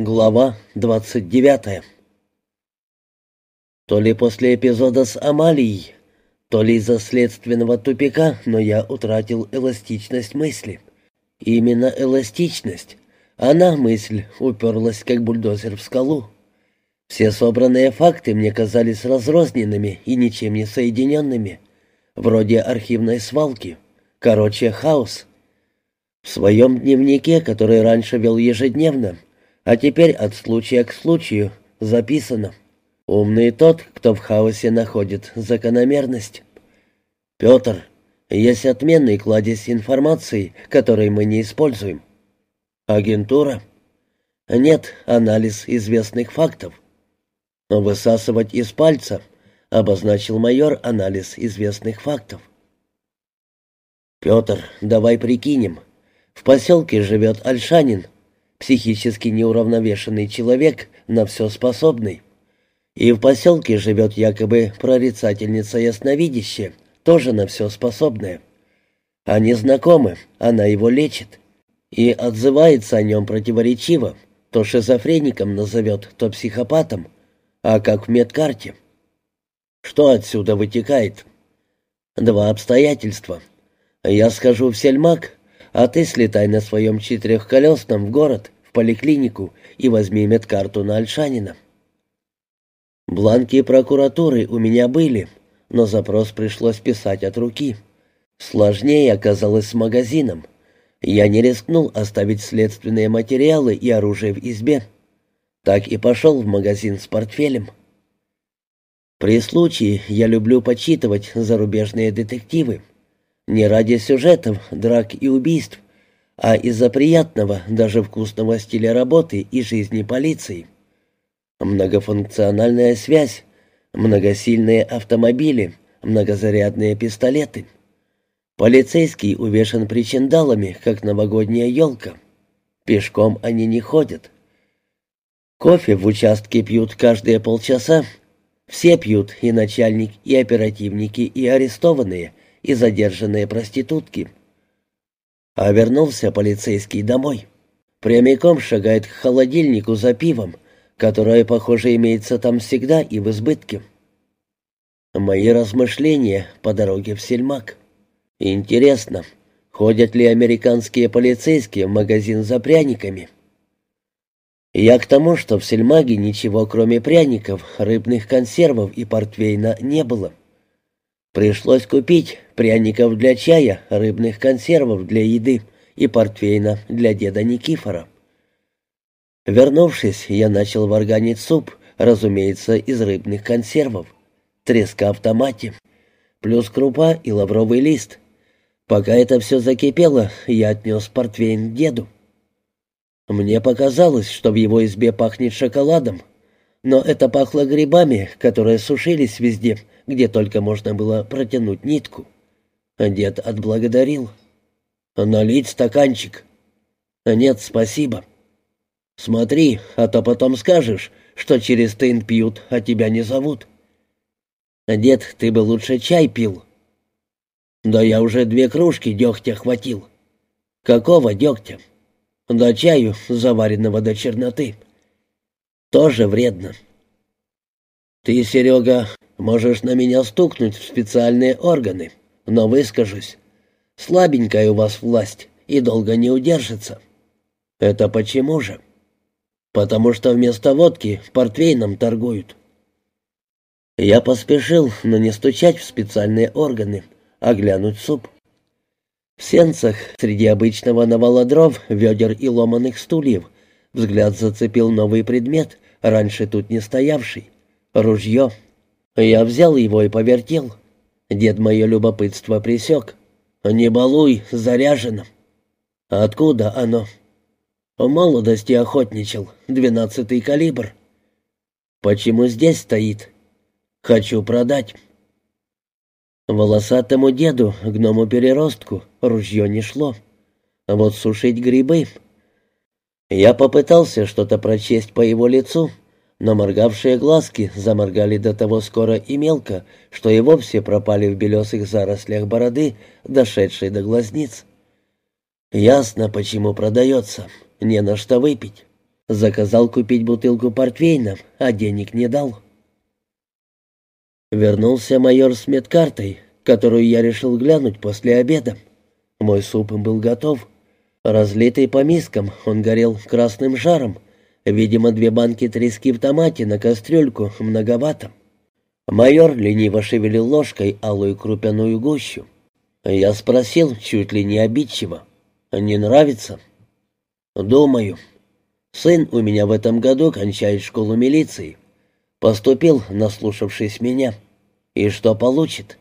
Глава 29 То ли после эпизода с Амалией, то ли из-за следственного тупика, но я утратил эластичность мысли. Именно эластичность. Она, мысль, уперлась, как бульдозер в скалу. Все собранные факты мне казались разрозненными и ничем не соединенными, вроде архивной свалки. Короче, хаос. В своем дневнике, который раньше вел ежедневно, а теперь от случая к случаю записано. Умный тот, кто в хаосе находит закономерность. Петр, есть отменный кладезь информации, который мы не используем. Агентура? Нет, анализ известных фактов. Высасывать из пальца, обозначил майор анализ известных фактов. Петр, давай прикинем. В поселке живет Альшанин, психически неуравновешенный человек, на все способный. И в поселке живет якобы прорицательница ясновидящая, тоже на все способная. Они знакомы, она его лечит. И отзывается о нем противоречиво, то шизофреником назовет, то психопатом, а как в медкарте. Что отсюда вытекает? Два обстоятельства. Я схожу в сельмак, а ты слетай на своем четырехколесном в город, поликлинику и возьми медкарту на Альшанина. Бланки прокуратуры у меня были, но запрос пришлось писать от руки. Сложнее оказалось с магазином. Я не рискнул оставить следственные материалы и оружие в избе. Так и пошел в магазин с портфелем. При случае я люблю почитывать зарубежные детективы. Не ради сюжетов, драк и убийств, а из-за приятного, даже вкусного стиля работы и жизни полиции. Многофункциональная связь, многосильные автомобили, многозарядные пистолеты. Полицейский увешан причиндалами, как новогодняя елка. Пешком они не ходят. Кофе в участке пьют каждые полчаса. Все пьют, и начальник, и оперативники, и арестованные, и задержанные проститутки. А вернулся полицейский домой. Прямиком шагает к холодильнику за пивом, которое, похоже, имеется там всегда и в избытке. Мои размышления по дороге в Сельмак. Интересно, ходят ли американские полицейские в магазин за пряниками? Я к тому, что в Сельмаге ничего, кроме пряников, рыбных консервов и портвейна не было. Пришлось купить пряников для чая, рыбных консервов для еды и портвейна для деда Никифора. Вернувшись, я начал варганить суп, разумеется, из рыбных консервов, треска в томате, плюс крупа и лавровый лист. Пока это все закипело, я отнес портвейн деду. Мне показалось, что в его избе пахнет шоколадом, но это пахло грибами, которые сушились везде, где только можно было протянуть нитку. Дед отблагодарил. «Налить стаканчик?» «Нет, спасибо». «Смотри, а то потом скажешь, что через тын пьют, а тебя не зовут». «Дед, ты бы лучше чай пил». «Да я уже две кружки дегтя хватил». «Какого дегтя?» «Да чаю, заваренного до черноты». Тоже вредно. Ты, Серега, можешь на меня стукнуть в специальные органы, но выскажусь. Слабенькая у вас власть и долго не удержится. Это почему же? Потому что вместо водки портвейном торгуют. Я поспешил, но не стучать в специальные органы, а глянуть суп. В сенцах, среди обычного навала дров, ведер и ломаных стульев, Взгляд зацепил новый предмет, раньше тут не стоявший. Ружье. Я взял его и повертел. Дед мое любопытство присек. «Не балуй, заряжено». «Откуда оно?» «В молодости охотничал, двенадцатый калибр». «Почему здесь стоит?» «Хочу продать». Волосатому деду, гному-переростку, ружье не шло. Вот сушить грибы я попытался что-то прочесть по его лицу, но моргавшие глазки заморгали до того скоро и мелко, что и вовсе пропали в белесых зарослях бороды, дошедшей до глазниц. Ясно, почему продается. Не на что выпить. Заказал купить бутылку портвейна, а денег не дал. Вернулся майор с медкартой, которую я решил глянуть после обеда. Мой суп был готов. Разлитый по мискам, он горел красным жаром. Видимо, две банки трески в томате на кастрюльку многовато. Майор лениво шевелил ложкой алую крупяную гущу. Я спросил, чуть ли не обидчиво. «Не нравится?» «Думаю. Сын у меня в этом году кончает школу милиции. Поступил, наслушавшись меня. И что получит?»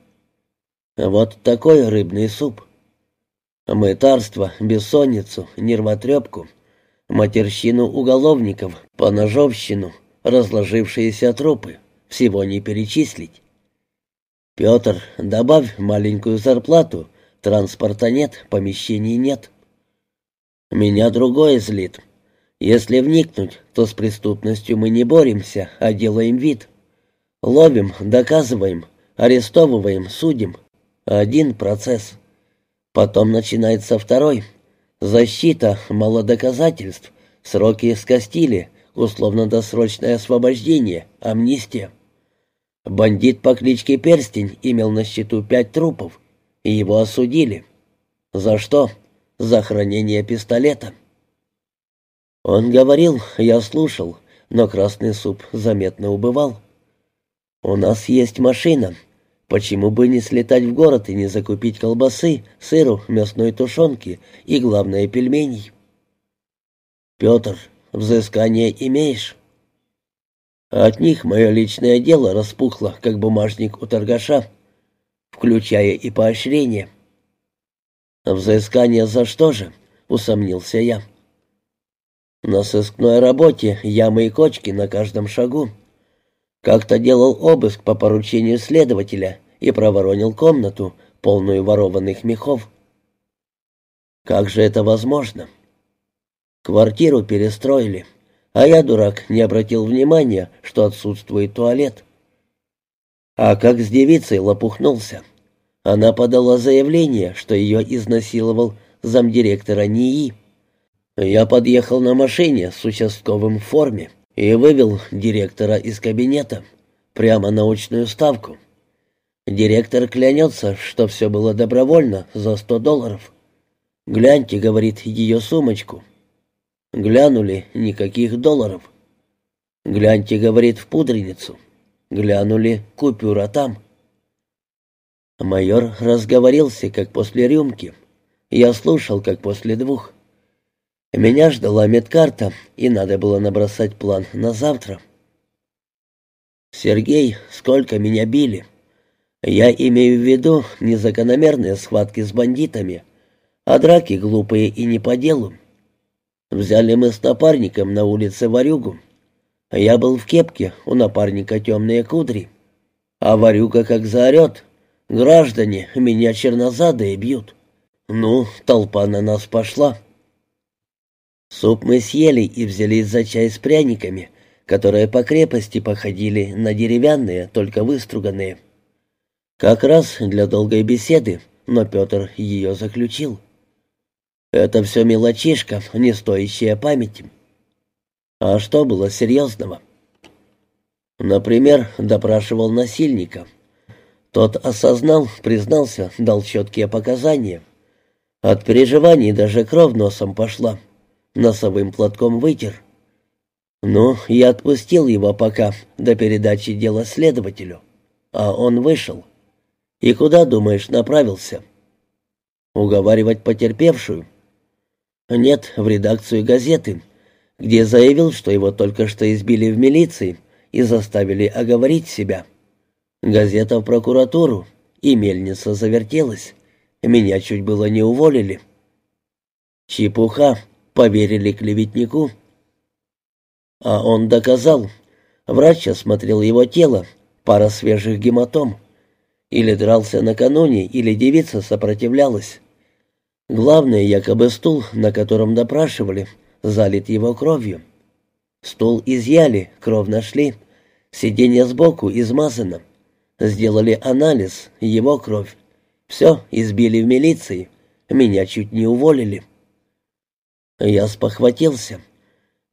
Вот такой рыбный суп. Мытарство, бессонницу, нервотрепку, матерщину уголовников, поножовщину, разложившиеся трупы. Всего не перечислить. «Петр, добавь маленькую зарплату. Транспорта нет, помещений нет». «Меня другое злит. Если вникнуть, то с преступностью мы не боремся, а делаем вид. Ловим, доказываем, арестовываем, судим. Один процесс. Потом начинается второй. Защита, мало доказательств, сроки скостили, условно-досрочное освобождение, амнистия. Бандит по кличке Перстень имел на счету пять трупов, и его осудили. За что? За хранение пистолета. Он говорил, я слушал, но красный суп заметно убывал. «У нас есть машина, Почему бы не слетать в город и не закупить колбасы, сыру, мясной тушенки и, главное, пельменей? Петр, взыскание имеешь? От них мое личное дело распухло, как бумажник у торгаша, включая и поощрение. Взыскание за что же? Усомнился я. На сыскной работе ямы и кочки на каждом шагу. Как-то делал обыск по поручению следователя и проворонил комнату, полную ворованных мехов. Как же это возможно? Квартиру перестроили, а я, дурак, не обратил внимания, что отсутствует туалет. А как с девицей лопухнулся. Она подала заявление, что ее изнасиловал замдиректора НИИ. Я подъехал на машине с участковым в форме и вывел директора из кабинета прямо на очную ставку. Директор клянется, что все было добровольно, за сто долларов. «Гляньте», — говорит, — «ее сумочку». Глянули, никаких долларов. «Гляньте», — говорит, — «в пудреницу». Глянули, купюра там. Майор разговорился, как после рюмки. Я слушал, как после двух. Меня ждала медкарта, и надо было набросать план на завтра. «Сергей, сколько меня били?» «Я имею в виду незакономерные схватки с бандитами, а драки глупые и не по делу. Взяли мы с напарником на улице Варюгу. Я был в кепке, у напарника темные кудри. А Варюга как заорет. Граждане, меня чернозадые бьют. Ну, толпа на нас пошла. Суп мы съели и взялись за чай с пряниками, которые по крепости походили на деревянные, только выструганные. Как раз для долгой беседы, но Петр ее заключил. Это все мелочишка, не стоящая памяти. А что было серьезного? Например, допрашивал насильника. Тот осознал, признался, дал четкие показания. От переживаний даже кровь носом пошла носовым платком вытер. Ну, я отпустил его пока, до передачи дела следователю. А он вышел. И куда, думаешь, направился? Уговаривать потерпевшую? Нет, в редакцию газеты, где заявил, что его только что избили в милиции и заставили оговорить себя. Газета в прокуратуру, и мельница завертелась. Меня чуть было не уволили. Чепуха, Поверили клеветнику. А он доказал. Врач осмотрел его тело, пара свежих гематом. Или дрался накануне, или девица сопротивлялась. Главное, якобы стул, на котором допрашивали, залит его кровью. Стул изъяли, кровь нашли. Сиденье сбоку измазано. Сделали анализ, его кровь. Все, избили в милиции. Меня чуть не уволили. Я спохватился.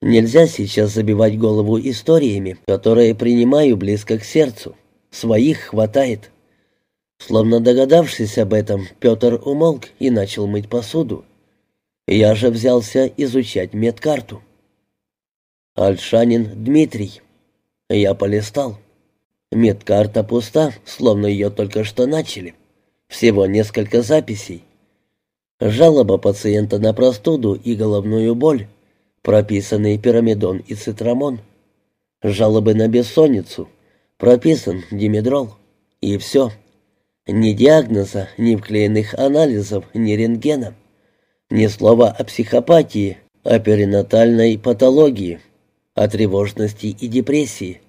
Нельзя сейчас забивать голову историями, которые принимаю близко к сердцу. Своих хватает. Словно догадавшись об этом, Петр умолк и начал мыть посуду. Я же взялся изучать медкарту. Альшанин Дмитрий. Я полистал. Медкарта пуста, словно ее только что начали. Всего несколько записей. Жалоба пациента на простуду и головную боль. Прописанный пирамидон и цитрамон. Жалобы на бессонницу. Прописан димедрол. И все. Ни диагноза, ни вклеенных анализов, ни рентгена. Ни слова о психопатии, о перинатальной патологии, о тревожности и депрессии,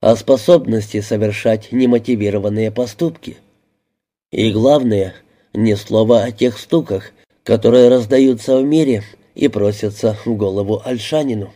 о способности совершать немотивированные поступки. И главное, ни слова о тех стуках, которые раздаются в мире и просятся в голову Альшанину.